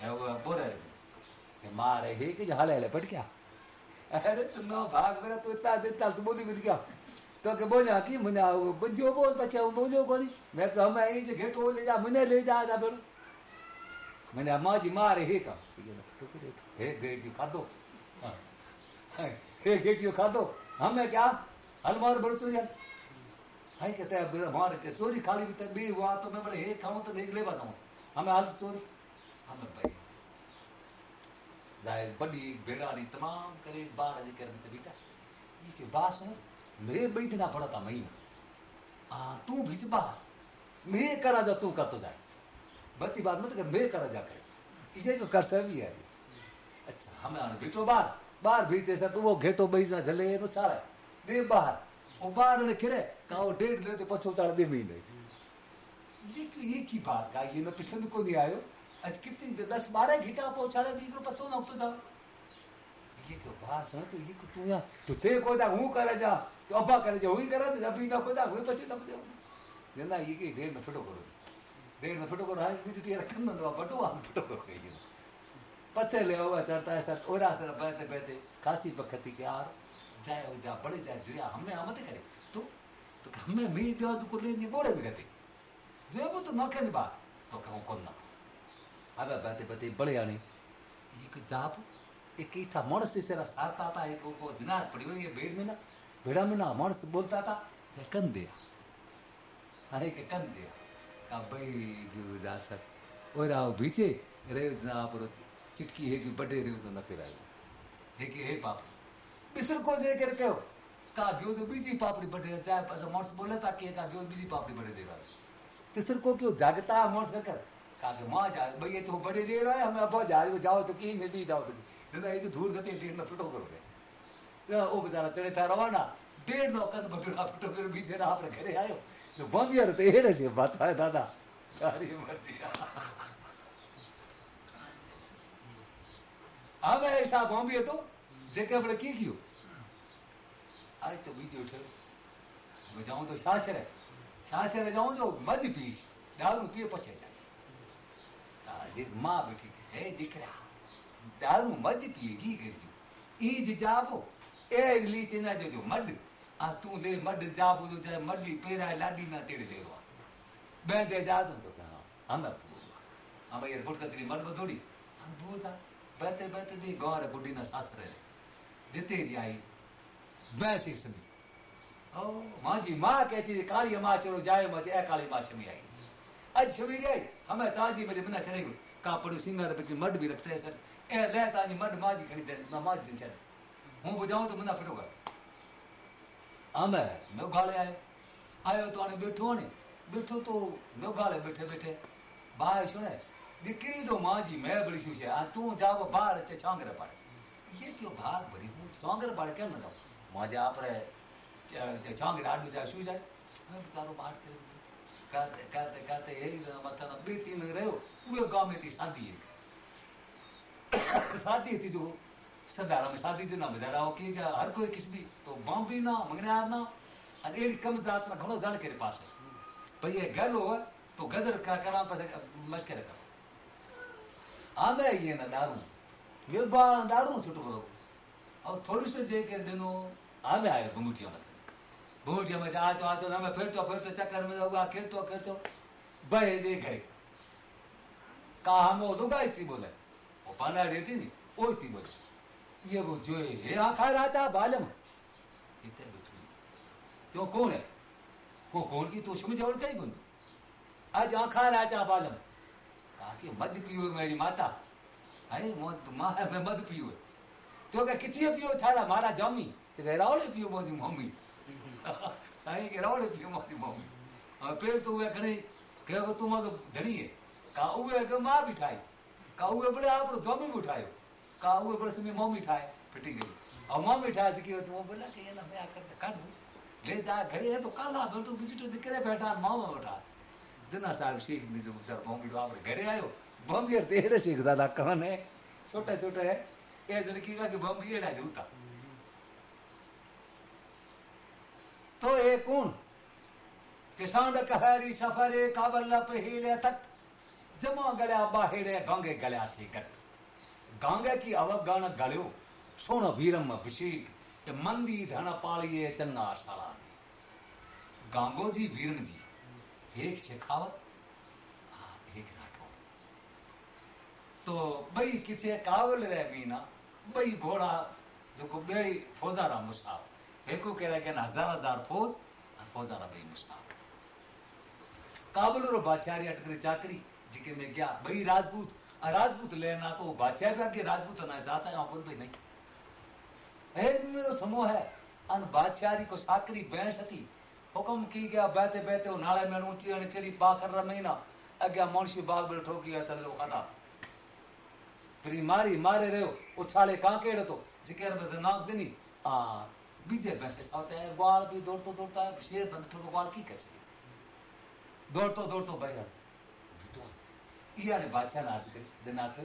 है वो बोले कि मारे हे कि हाले हाले पट क्या? अरे तू नो भाग, मेरा तो इतना देता तू बोली कुछ क्या? तो के बोला कि मने बंजो बोल बच्चा वो बोलो कोनी मैं कहा, मैं ये घेटो ले जा मने ले जा जा फिर। मैंने अम्मा जी, मारे हे का हे। गेटी खा दो हे। गेटियो खा दो हमें क्या? हलमार बड़ चोरी हाई कहते हैं मार के चोरी, खाली भी तक भी हुआ तो मैं बड़े हे खाऊं तो देख ले बताऊँ हमें हाल चोरी। हमें भाई जाए बड़ी बेड़ारी तमाम करे बार जी कर में बेटा। ये के बास है मैं बैठ ना पड़ा था महीना। आ, तू बाहर मैं करा जा तू कर तो जाए। बत्ती बात मत कर मैं करा जा कर। इसे तो कर सभी है। अच्छा हमें आने बैठो बाहर बाहर भीते सर तो वो घेटो बैठ ना झले तो सारा दे बाहर वो बाहर ने खिरे का वो डेढ़ दे तो पछो साढ़े दे महीने। ये की बात का ये ना पसंद को नहीं आयो? आज कितनी दस बारह घीटा पहुंचाड़े दीकरो पछो ना तो ये क्यों बास है? तो ये को तू या तो थे को दा हूँ करे जा तो अब्बा करे जा, हुई करे तो अभी ना को दा हुई पछे दब दे ना ये के डेढ़ न करो। डेढ़ न करो हाय बीच तेरा कन्न न बटो आ फटो करो के पछे ले हुआ चढ़ता है सर ओरा सर बैठे बैठे, खासी पखती के यार, जाए जा, बड़े जाए जुया हमने आमते करे तो तो हमें मी देवा तो को लेनी बोरे में गते जो वो तो नखे नहीं बात तो कहूँ कौन ना હવે બાતે બાતે બળિયાણી એક જાપ એક ઈઠા માણસ થી સેરા સારતા હતા એક કો જનાર પડ્યો એ ભેડ में ना भेड़ा में ना माणस बोलता था ते कन दिया अरे के कन दिया का भाई जो जा सर और आओ बीचे रे ना पर चिटकी है कि बड़े रे तो न फिर आयो है कि हे पाप बिसर को दे कर कहो का गयो तो बीजी पापड़ी बड़े चाहे पर माणस बोले था कि का गयो बीजी पापड़ी बड़े दे रहा है तिसर को क्यों जागता माणस का कहा कि माँ जा भैया तो बड़े देर आए, हमें अब जा, जाओ तो की जल्दी जाओ तो धंधा तो एक धूल गति ट्रेन में फिटो करोगे वो बेचारा चढ़े था रवाना, डेढ़ नौ कद बटुड़ा फिटो करो बीच ना आप घरे आयो। तो बम यार तो हेड़े से बात है दादा। सारी मर्ज़ी अब हाँ ऐसा बॉम्बे तो जेके આપણે કી કીયો આ તો બીજો છે હું જાઉં તો સાસરે સાસરે જાઉં તો મદ પીશ દારૂ પીએ પછી देख माँ बैठी है दिख रहा, दारू मत पिएगी करजो ई जाबो ए ली तेना जो जो मड। आ, तू ले मड जाबो जो जाए मडी पेरा लाडी ना तेड़े ले रो मैं दे जा दूँ तो कहा? हम हम ये रिपोर्ट करती मड बदोड़ी हम बोला बैठे बैठे दी, गौर गुड्डी ना सासरे जिते री आई वैसे सभी ओ, माँ जी, माँ कहती थी काली माँ चलो, जाए मत ए, काली माँ शमी आई। आज छवी गए हमें ताजी बजे बना चले गए कापड़ सिंगार बच्चे मड भी रखते हैं, सर। ए रह ताजी मड, माजी खरीदे ना माज माजी चले हूँ बुझाओ तो मना फटोगा। हमें मेघालय आए। आयो तो आने बैठो ने बैठो तो मेघालय बैठे बैठे। बाहर सुने दिकरी तो माँ जी मैं बड़ी खुश है। तू जाओ बाहर अच्छे चांगरे पड़े। ये क्यों भाग भरी हूँ, चांगरे पड़े क्या ना जाओ माँ जी आप रहे छांगरे आडू जाए, शू जाए? बेचारो बाहर करे। कहते कहते कहते यही मतलब बे तीन रहो वो गाँव में थी शादी है शादी थी जो सदारा में शादी थी ना बजारा हो कि हर कोई किस भी तो बॉम्बे ना मंगने आ ना और एड़ी कम जात ना घणो जण के पास है भाई ये गल हो तो गदर का करा पास मस्करे करो आमे ये ना दारू वे बाण दारू छुटो करो और थोड़ी से जे के दिनो आमे आए बमुटिया मत बमुटिया में आ तो आ तो ना मैं तो फिर तो चक्कर में होगा फिर तो फिर तो। बहे दे करे का हम वो लुगाई थी बोले। वो पाना रहती नहीं ओई थी बोले। ये वो जो है आखा रहता बालम। कितने बैठी तो कौन है? वो कौन की तो समझ और चाहिए कौन आज आखा रहता बालम। कहा कि मद पियो मेरी माता। अरे मत माँ मैं मद पियो। तो क्या कितने पियो थारा, मारा जमी तो कह रावले पियो मोजी मम्मी અહીં કે રાવડે છે મારી મમ્મી હવે પેલું તો ઉવે ઘણી કે તું માં ધણીએ કા ઉવે કે માં બી થાય કા ઉવે પડે આપણો જમી બી થાય કા ઉવે પડે સમી મમ્મી થાય ફીટી ગઈ હવે મમ્મી થાય તો કહેવાય તું બોલા કે એના આ કરશે કાઢવું લે જા ઘરે એ તો કાલા બેઠું બીજું દીકરે બેઠા મામા બેઠા જના સાહેબ શીખ બીજું બિચાર બોમ્બીડો આપણે ઘરે આવ્યો બોમ્બી તેરે શીખ દાદા કહને છોટા છોટા એ જણ કીધા કે બોમ્બી એડા જ ઉતા तो ये कौन? किसान कहरी सफरे काबल पहीले तट जमा गल्या बाहेड़े गंगे गल्या से गट गंगे की अवगण गल्यो, सोन वीरम अभिषेक ये मंदी धन पालिए चंगा शाला गांगो जी, वीरन जी, एक शेखावत एक राठौर। तो बई किथे कावल रह मीना, बई घोड़ा, जो को बई फौजारा मुसाफ रहा के हज़ार हज़ार फौज और फौजारा बई मुसाफ काबुल रो बादशाह अटकरी चाकरी जिके में गया बई राजपूत राजपूत लेना तो बादशाह भी आगे राजपूत ना जाता है अपन भाई नहीं एक मेरो समूह है अन बादशाह को साकरी बैंस थी हुक्म की गया बहते बहते नाले में ऊँची अने चढ़ी पाखर रमीना अग्या मुंशी बाग में ठोकी है तले खाता फिर मारी मारे रहो उछाले कांकेड़ तो जिकेर में नाक देनी आ बीजे भैंसे साथ है ग्वाल भी दौड़तो दौड़ता है शेर बंद ठोको ग्वाल की कैसे दौड़तो दौड़तो भैया इया ने बादशाह ने आज दिनाथ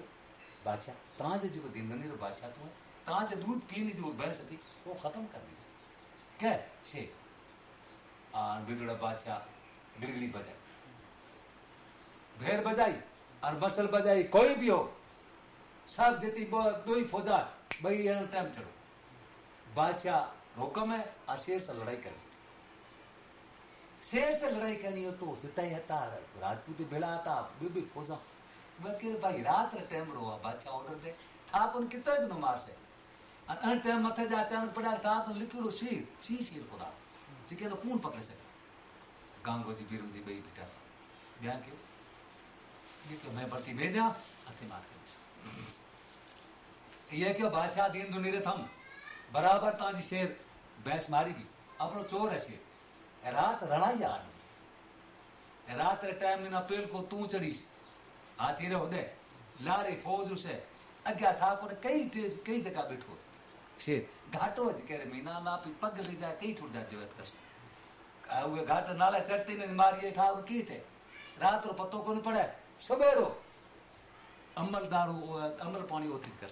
बादशाह तव्हां जो जेको दिनदनी जो बादशाह तो तव्हां जो दूध पीने जो भैंस थी वो खत्म कर दी क्या शेर बिगड़ा बादशाह गिरगली बजाई भेड़ बजाई और मसल बजाई कोई भी हो सब जती दो ही फौजा भाई टाइम चलो बादशाह हुक्म है और शेर से लड़ाई करनी। शेर से लड़ाई करनी हो तो सिताई हता, राजपूत भेड़ा था बीबी फौजा वकील भाई, रात रे टाइम रो बादशाह ऑर्डर दे। कौन कितना दिन मार से? अन टाइम मथे जा अचानक पड़ा तो लिखियो शेर, शी शेर को रात जिके तो कौन पकड़े सके गांगो जी बीरू जी, बई बेटा ध्यान क्यों। ये क्यों मैं बढ़ती भेजा अथे मार के। ये क्यों बादशाह दीन दुनिरे थम? बराबर ताजी शेर भैंस मारी भी अपनो चोर है शेर। रात रणाई आड रात रे टाइम में ना पेड़ को तू चढ़ीस हाथी रे होदे, लारे फौज उसे था को कई कई जगह बैठो। शेर, घाटो ज करे मीना ना पग ले जाए, कई छुट जाए जवत कष्ट। उहे घाट नाले चढ़ती ने मारिए ठाव की थे? रात रो पतो कोन पड़े? सवेरो। अमल दारू अमल पानी होती कर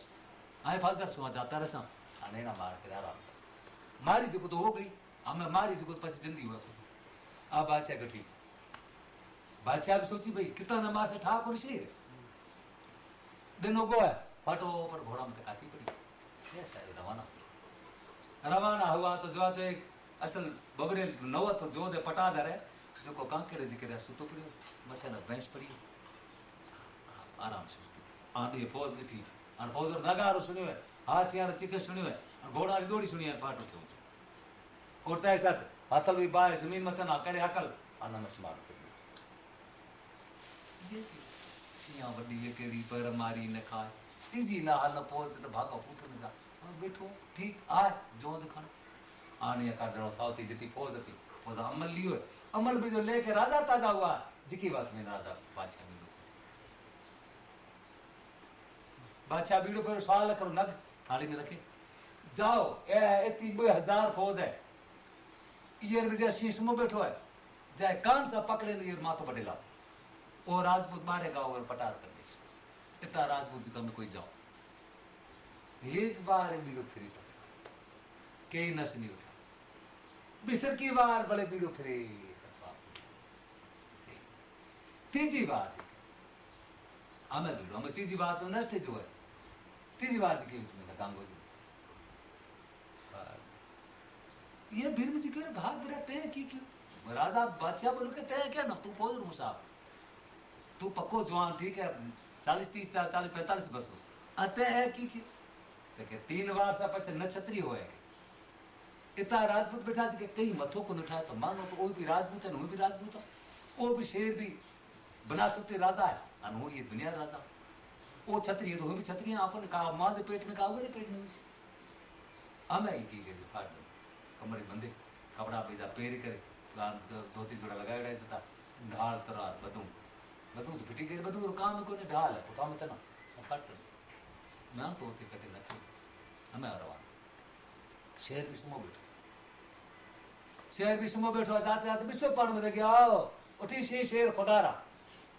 आए फासदार सुआ जाता रसा आने ना मार के जो तो हो गई हमें मारी जो पची ज़िंदगी हुआ अब बादशाह को ठीक। बादशाह भी सोची, भाई, कितना नमाज़ से ठाकुर शेर दिन उगो है फटोफट घोड़ा में तकाती पड़ी। ऐसा रवाना रवाना हुआ तो जो तो एक असल बबरे नव तो जो दे पटादर है, जो को कांकेड़े दिखे सुतो पड़ियो मथे न भैंस पड़ी। आराम से आंधी फौज ॾिठी हाणे फौज नगारो सुनियो आहे हाथी हाणे चिक सुनियो आहे घोड़ा री दौड़ी सुनी है फाटो थियो उठता है सर हथल भी बाहर, ज़मीन मथे ना करे, हकल आना में स्मार शिया वॾी केड़ी पर मारी न खाए, तीजी ना हल पोज त भागो पुट न जा। बैठो, ठीक, आए, जो दिखण। आने का जड़ो सावती जिती फौज थी फौज अमल लियो अमल भी जो लेके राजा ताज़ा हुआ, जिकी बात में राजा बादशाह मिलो बादशाह बीड़ो पे सवाल करो, नग। थाली में रखे। जाओ इतनी बे हज़ार फौज है। ये विजय शीश में बैठो है। जाए कान सा पकड़े लिए, माथो पटेला वो राजपूत मारेगा और पटार कर दे इतना राजपूत जी में कोई जाओ। एक बार बीड़ो फिरी पछा कई नस नहीं उठा। बिसर की बार बड़े बीड़ो फिरे तीजी बार हमें बीड़ो हमें तीजी बार तो नष्ट जो है। तीजी बार जी की उसमें गांगो जी ये भीर जी कह भाग बिरा तय की क्यों राजा बादशाह बोल के तय क्या? ना तू पहुँच मुसाफ। तू पक्को जवान, ठीक है? चालीस, तीस, चालीस, पैंतालीस बसो अतः है की क्यों तो के तीन बार सा पछ नक्षत्री होए। इतना राजपूत बैठा के कई मथो को उठाए तो मानो तो वो भी राजपूत है वो भी राजपूत है। वो भी शेर भी बना सकते राजा है। वो ये दुनिया राजा। वो छत्री तो भी छत्री आपने कहा, माँ से पेट में कहा मेरे पेट में। हमें ही की गई फाट कमरे बंदे, कपड़ा बीजा पेर करे। धोती जोड़ा लगाए था। ढाल तरार, बदू। बदू तो फिटी करे बदू काम को ढाल है काम तना फट ना तो होती कटे नखी हमें रवाना शेर भी सुमो बैठो। शेर भी सुमो बैठो जाते जाते विश्व पान में देखे आओ। उठी शेर, खुदारा।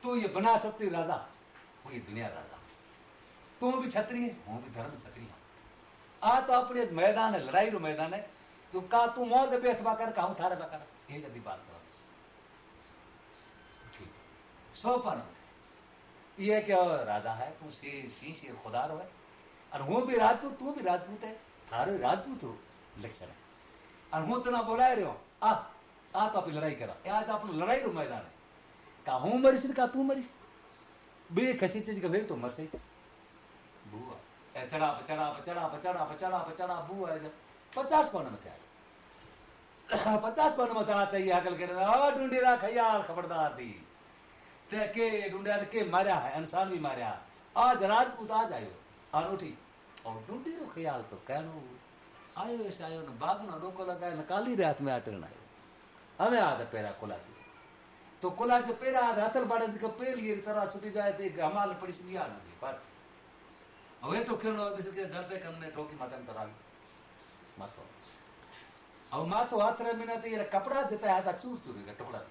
तू ये बना सकती राजा। वो ये दुनिया राजा। तू भी छत्री है? हूँ भी धर्म छत्री आ तो अपने मैदान है लड़ाई रो मैदान है। तो का तू मौत बेठवा कर का हूँ थारे बकर। ये यदि बात करो। ठीक। सो पर ये क्या राजा है तू सी सी से खुदा रो है। और हूँ भी राजपूत तू भी राजपूत है। थारे राजपूत हो लेक्चर है। और हूँ तो तना बोलाए रहो आ आ तो अपनी लड़ाई करा। आज आप लड़ाई रो मैदान है। का हूँ मरीस का तू मरीस? बे खसी चीज़ का भाई तो मर सही। બુઆ એ ચડા ચડા ચડા ચડા ચડા ચડા બુઆ પચાસ પણ નથી આવી પચાસ પણ માં તણા તઈ આગળ કરે આ ડુંડીરા ખયાલ ખબરદાર थी તે કે ડુંડિયા કે માર્યા હે इंसान भी मारिया आज राजपूत आज आयो अनूठी और डूंडी रो ख्याल तो कहनो आयो ऐसे आयो ने बाग नो रोको लगाए ने काली रात में आटन आयो हमें आद पेरा कोला थी तो कोला से पेरा आद हथल बाड़े से पेल ये तरह छुटी जाए थे हमाल पड़ी से बिया नहीं पर હવે તો ખેડો હવે કે ધરતે કમને ઠોકી માતા તરાવી માથો હવે માથો હાથ રમીને તો એ કપડા જતા હતા ચૂર ચૂર ટુકડા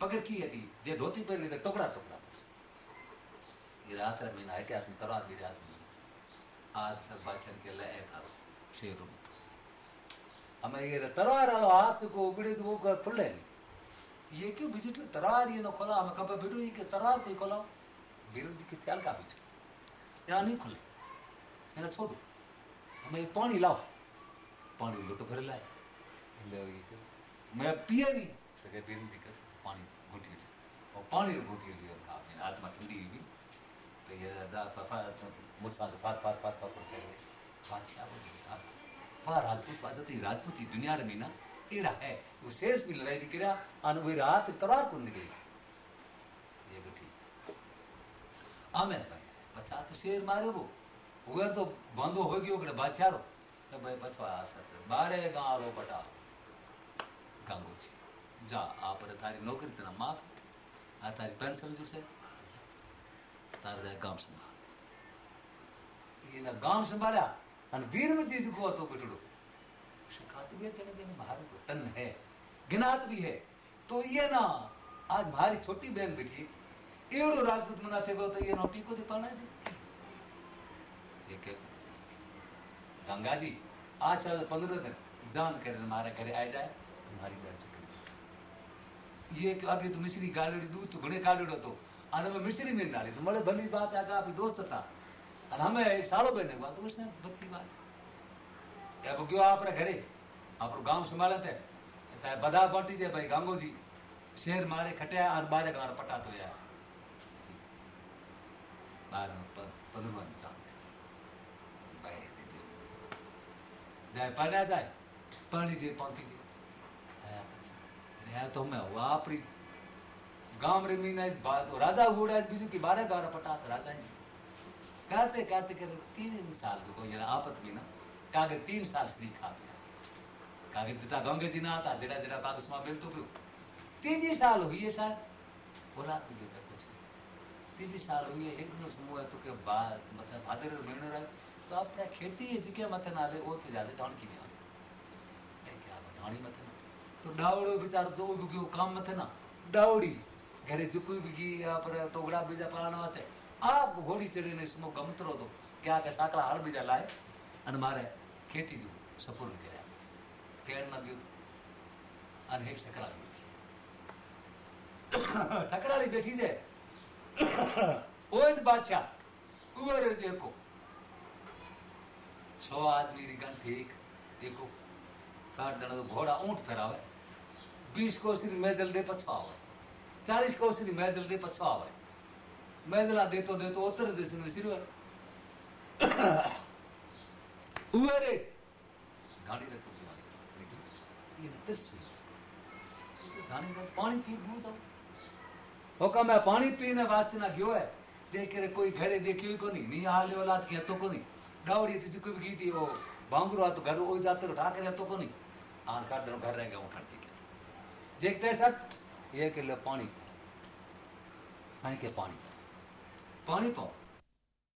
પગર की હતી જે ધોતી પહેરી તો ટુકડા ટુકડા ये रात रमीना है कि आदमी तरार भी रात में आज सब बाचन के ले था शेरों में हमें ये तरार वाला हाथ से को उगड़े से वो खुले नहीं ये क्यों बिजट तरार ये ना खोला हमें कब बिटू ये के तरार कोई खोला बीरू जी के ख्याल का बिजट यहाँ नहीं खुले એને છોડું અમે પાણી લાવો પાણી લોટો ભરે લાય એટલે મેં પીએ નહીં તો કે બેન દીકત પાણી ઘૂંટી લે और पानी रो घूंटी लियो का अपने आत्मा ठंडी हुई तो ये दा फफा मुझसा से फार फार फार फार कर बादशाह वो जी वाह राजपूत बाजती राजपूती दुनिया रे मीना एड़ा है वो शेष भी लड़ाई निकला और वो रात तरार को निकली ये तो ठीक आमे भाई पछा तो शेर मारे वो उगर तो बांधो हो गयो कड़े बादशाह रो तो भाई पछवा आसत बारे गाँव रो पटा गंगो छी जा आप रे थारी नौकरी तना माफ़ आ तारी पेंशन जो से तार जाए गाँव संभाल ये ना गाँव संभाला अन वीर में चीज़ को तो बिटड़ो शिकायत भी है चले देने भारत को तन है गिनात भी है तो ये ना आज भारी छोटी बहन बैठी एड़ो राजपूत मना थे तो ये नौटी को दे पाना है एक गंगा जी आ चल पंद्रह दिन। जान कर हमारा घरे आ जाए, तुम्हारी बैठ चुके ये कि अभी तो मिश्री गालड़ी दूध तो घड़े गालड़ो तो। अरे मैं मिश्री में डाली तो मेरे भली बात है आप दोस्त था। और हमें एक सालों बहने हुआ तो उसने बत्ती बात। अब क्यों आप घरे? आप गाँव संभाले थे। चाहे बदा बाटी जाए भाई गांगो जी शेर मारे खटे और बारे का पटा तो जाए। बारह पंद्रह જાય પડ્યા જાય પાણી જે પહોંચી જાય પછી રહ્યા તો મેં વાપરી ગામ રમીને રાજા ઉડાય બીજું કે બારે ગાર પટાત રાજા जी करते करते करते तीन साल जो कोई आपत भी ना कागज तीन साल સુધી ખાપ્યા કાગજ જતા ગંગેજી ના હતા જેડા જેડા કાગજમાં મેળતું ગયું ત્રીજી साल हुई है शायद औलाद भी जो था कुछ तीजी साल हुई है एक दिन समूह है तो के बाद मतलब भादर महीनो रहे तो आप क्या खेती है जिके मत ना ले वो तो ಹೆಚ್ಚಿಗೆ ಮತ್ತೆ की ಓದ್ತಿದ್ದೆ ಅದು ಡಾಣ್ಕಿನಿ ಯಾಕೆ ಅದು मत ना। तो डावड़ो बिचार तो उबिगियो काम मत ना डावड़ी घरे जुकू बिगी या पर टोगड़ा बीजा पाण वाते आप घोड़ी चढ़े ने इसमें गमतरो तो क्या के साकड़ा हर बीजा लाए, अन मारे खेती जो सपूर्ण करे पेड़ ना बियो तो अन हेक सकरा बैठी ठकराली बैठी जे ओज बादशाह उबरे जे को। छो आदमी रिकन ठीक देखो काट डना तो घोड़ा ऊँट फेरावे। बीस को कोसरी मैजल दे पछवा। आवे चालीस को कोसरी मैजल दे पछवा। आवे मैजला दे तो दे तो उतर दे सिर सिर उरे गाड़ी रखो। ये नतस दाने का पानी पी भू जाओ होका मैं पानी पीने वास्ते ना गयो है? जे कोई घरे देखियो ही कोनी नहीं हाल औलाद के तो कोनी। डावड़ी थी कोई भी थी वो बांगरो तो घर वो जाते रो ठाकर तो को नहीं। आन काट दो घर रहेगा उठा है। देखते सर, ये के ले पानी। पानी के पानी। पानी पाओ